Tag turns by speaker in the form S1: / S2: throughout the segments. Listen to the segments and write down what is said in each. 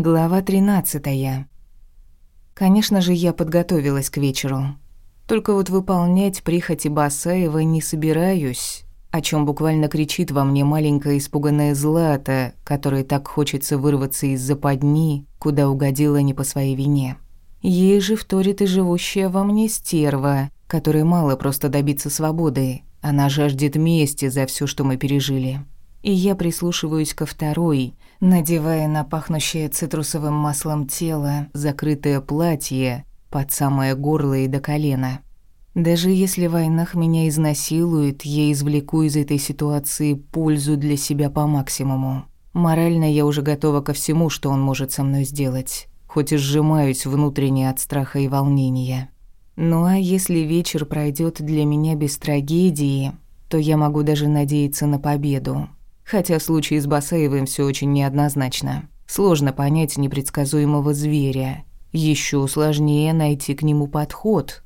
S1: Глава 13. Конечно же, я подготовилась к вечеру. Только вот выполнять прихоти Басаева не собираюсь, о чем буквально кричит во мне маленькая испуганная Злата, которой так хочется вырваться из западни, куда угодила не по своей вине. Ей же вторит и живущая во мне стерва, которой мало просто добиться свободы. Она жаждет мести за все, что мы пережили и я прислушиваюсь ко второй, надевая на пахнущее цитрусовым маслом тело закрытое платье под самое горло и до колена. Даже если в войнах меня изнасилуют, я извлеку из этой ситуации пользу для себя по максимуму. Морально я уже готова ко всему, что он может со мной сделать, хоть и сжимаюсь внутренне от страха и волнения. Ну а если вечер пройдет для меня без трагедии, то я могу даже надеяться на победу. Хотя в случае с Басаевым все очень неоднозначно. Сложно понять непредсказуемого зверя. Еще сложнее найти к нему подход.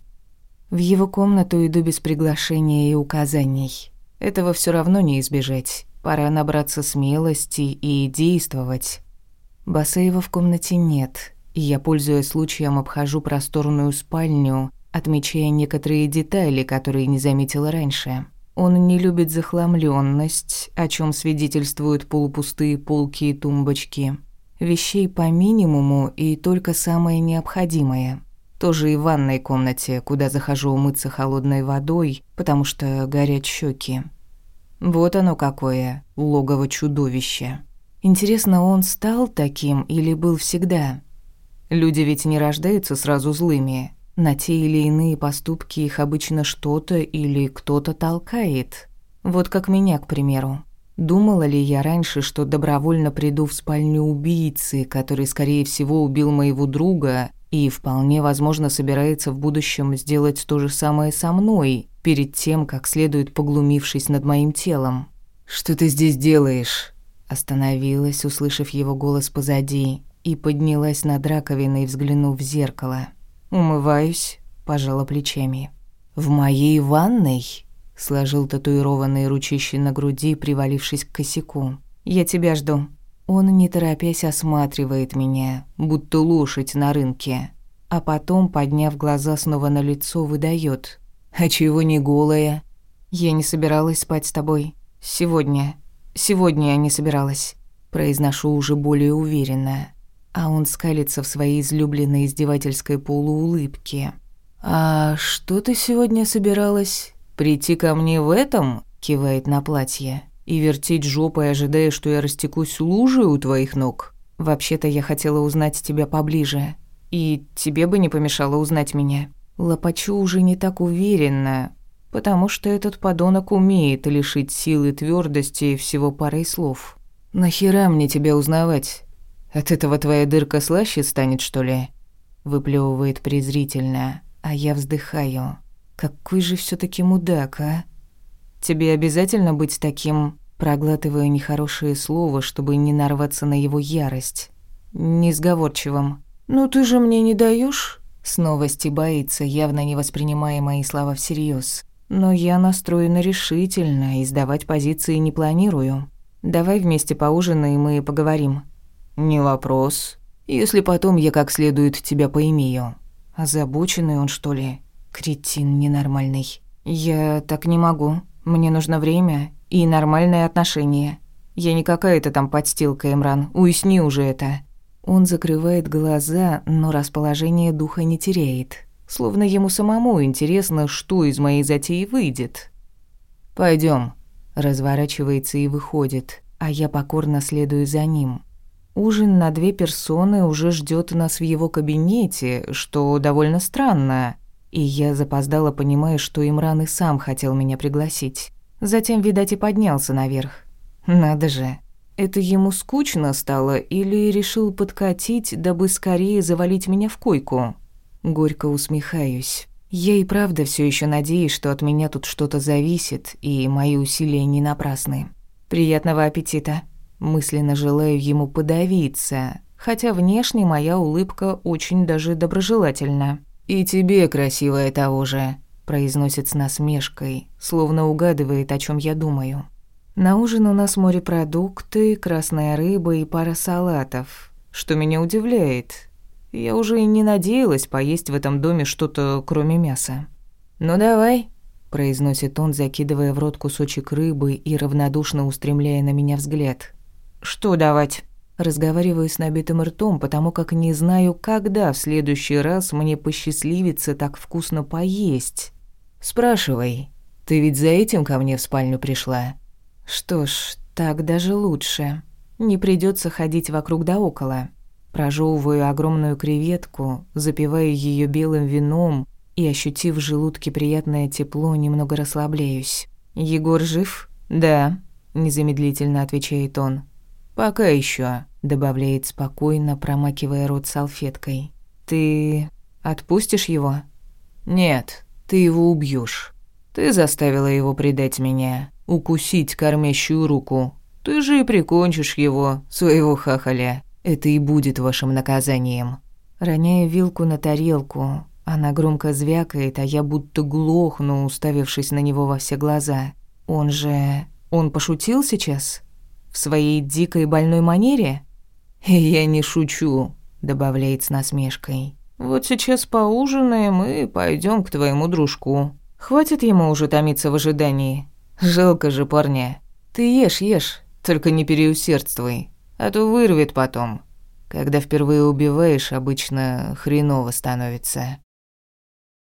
S1: В его комнату иду без приглашения и указаний. Этого все равно не избежать. Пора набраться смелости и действовать. Басаева в комнате нет, и я, пользуясь случаем, обхожу просторную спальню, отмечая некоторые детали, которые не заметила раньше. Он не любит захламленность, о чем свидетельствуют полупустые полки и тумбочки. Вещей по минимуму и только самое необходимое. Тоже и в ванной комнате, куда захожу умыться холодной водой, потому что горят щеки. Вот оно какое, логово чудовища. Интересно, он стал таким или был всегда? Люди ведь не рождаются сразу злыми, на те или иные поступки их обычно что-то или кто-то толкает. Вот как меня, к примеру. Думала ли я раньше, что добровольно приду в спальню убийцы, который, скорее всего, убил моего друга и вполне возможно собирается в будущем сделать то же самое со мной, перед тем, как следует поглумившись над моим телом? «Что ты здесь делаешь?» Остановилась, услышав его голос позади, и поднялась над раковиной, взглянув в зеркало. «Умываюсь», — пожала плечами. «В моей ванной?» — сложил татуированные ручищи на груди, привалившись к косяку. «Я тебя жду». Он, не торопясь, осматривает меня, будто лошадь на рынке. А потом, подняв глаза снова на лицо, выдает: «А чего не голая?» «Я не собиралась спать с тобой. Сегодня. Сегодня я не собиралась». Произношу уже более уверенно а он скалится в своей излюбленной издевательской полуулыбке. «А что ты сегодня собиралась? Прийти ко мне в этом?» — кивает на платье. «И вертеть жопой, ожидая, что я растекусь лужей у твоих ног? Вообще-то я хотела узнать тебя поближе. И тебе бы не помешало узнать меня». Лопачу уже не так уверенно, потому что этот подонок умеет лишить силы твердости всего парой слов. «Нахера мне тебя узнавать? От этого твоя дырка слаще станет, что ли?» Выплевывает презрительно, а я вздыхаю. «Какой же все таки мудак, а? Тебе обязательно быть таким...» Проглатываю нехорошее слово, чтобы не нарваться на его ярость. Несговорчивым. «Ну ты же мне не даешь? Снова стебается, явно не воспринимая мои слова всерьез. Но я настроена решительно и сдавать позиции не планирую. Давай вместе поужинаем и поговорим. «Не вопрос. Если потом я как следует тебя поимею». Озабоченный он, что ли? Кретин ненормальный. «Я так не могу. Мне нужно время и нормальные отношения. Я не какая-то там подстилка, Эмран. Уясни уже это». Он закрывает глаза, но расположение духа не теряет. Словно ему самому интересно, что из моей затеи выйдет. Пойдем. Разворачивается и выходит, а я покорно следую за ним. Ужин на две персоны уже ждет нас в его кабинете, что довольно странно. И я запоздала, понимая, что Имран и сам хотел меня пригласить. Затем, видать, и поднялся наверх. Надо же. Это ему скучно стало или решил подкатить, дабы скорее завалить меня в койку? Горько усмехаюсь. Я и правда все еще надеюсь, что от меня тут что-то зависит, и мои усилия не напрасны. Приятного аппетита. Мысленно желаю ему подавиться, хотя внешне моя улыбка очень даже доброжелательна. «И тебе, красивая того же», – произносит с насмешкой, словно угадывает, о чем я думаю. На ужин у нас морепродукты, красная рыба и пара салатов. что меня удивляет. Я уже и не надеялась поесть в этом доме что-то кроме мяса. «Ну давай», – произносит он, закидывая в рот кусочек рыбы и равнодушно устремляя на меня взгляд. «Что давать?» Разговариваю с набитым ртом, потому как не знаю, когда в следующий раз мне посчастливится так вкусно поесть. «Спрашивай, ты ведь за этим ко мне в спальню пришла?» «Что ж, так даже лучше. Не придется ходить вокруг да около. Прожевываю огромную креветку, запиваю ее белым вином и, ощутив в желудке приятное тепло, немного расслабляюсь. «Егор жив?» «Да», – незамедлительно отвечает он. «Пока еще, добавляет спокойно, промакивая рот салфеткой. «Ты отпустишь его?» «Нет, ты его убьешь. Ты заставила его предать меня, укусить кормящую руку. Ты же и прикончишь его, своего хахаля. Это и будет вашим наказанием». Роняя вилку на тарелку, она громко звякает, а я будто глохну, уставившись на него во все глаза. «Он же... он пошутил сейчас?» В своей дикой больной манере? «Я не шучу», — добавляет с насмешкой. «Вот сейчас поужинаем и пойдем к твоему дружку. Хватит ему уже томиться в ожидании. Жалко же парня. Ты ешь, ешь, только не переусердствуй, а то вырвет потом. Когда впервые убиваешь, обычно хреново становится».